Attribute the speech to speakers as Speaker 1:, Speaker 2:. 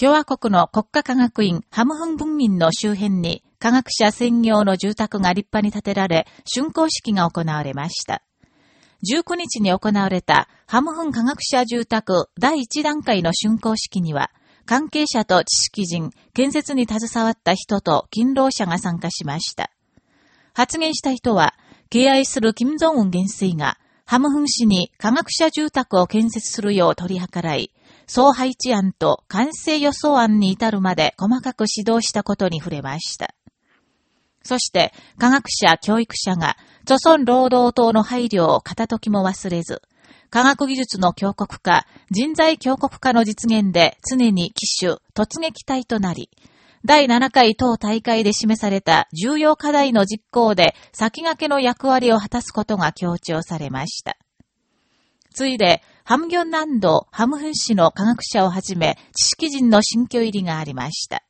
Speaker 1: 共和国の国家科学院ハムフン文民の周辺に科学者専業の住宅が立派に建てられ、竣工式が行われました。19日に行われたハムフン科学者住宅第1段階の竣工式には、関係者と知識人、建設に携わった人と勤労者が参加しました。発言した人は、敬愛する金正恩元帥が、ハムフン市に科学者住宅を建設するよう取り計らい、総配置案と完成予想案に至るまで細かく指導したことに触れました。そして、科学者、教育者が、著村労働党の配慮を片時も忘れず、科学技術の強国化、人材強国化の実現で常に機種、突撃隊となり、第7回当大会で示された重要課題の実行で先駆けの役割を果たすことが強調されました。ついで、ハムギョン南道ハムフン市の科学者をはじめ、知識人の新居入りがありました。